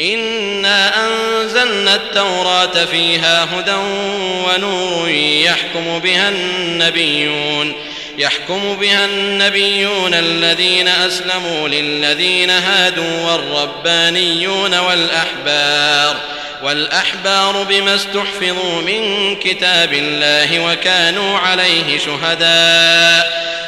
إنا أنزلنا التوراة فيها هدى ونور يحكم بها النبيون يحكم بها النبيون الذين أسلموا للذين هادوا والربانيون والأحبار والأحبار بما استحفظوا من كتاب الله وكانوا عليه شهداء